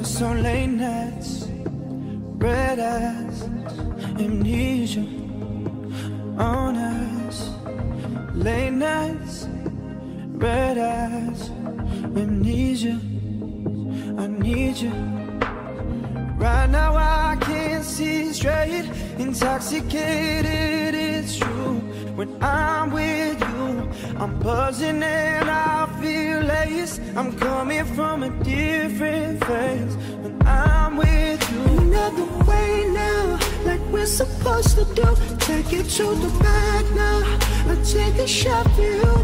With some late nights, red eyes, amnesia on us. Late nights, red eyes, amnesia. I need you. Right now I can't see straight, intoxicated, it's true. When I'm with you, I'm buzzing and I feel lace. I'm coming from a different place. When I'm with you, another way now, like we're supposed to do. Take it to the back now, I take a shot for you.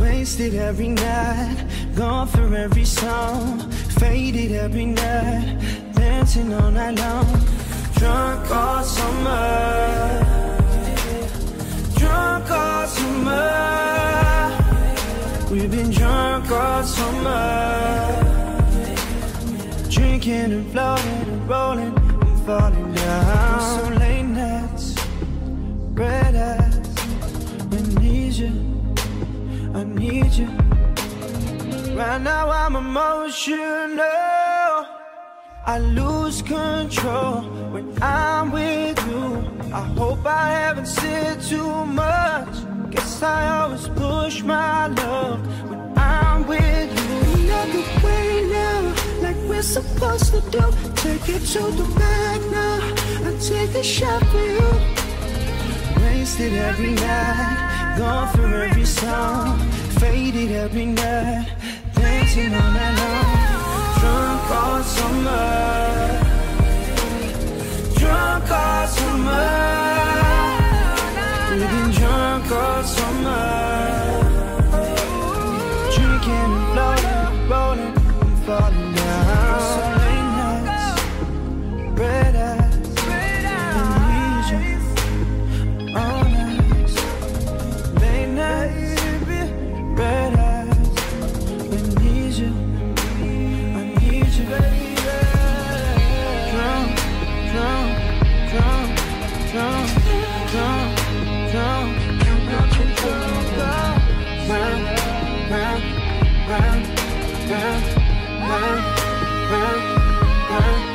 Wasted every night, gone for every song, faded every night, dancing all night long. Drunk all summer, We've been drunk all summer, drinking and floating and rolling and falling down. So late nights, red eyes, amnesia. I need you. Right now I'm emotional. I lose control when I'm with you. I hope I haven't said too much. Guess I always push my luck when I'm with you. Another way now, like we're supposed to do. Take it to the back now, I take a shot for you. Wasted every night, gone for every song, faded every night, dancing night long. round, round, round, round, round. round.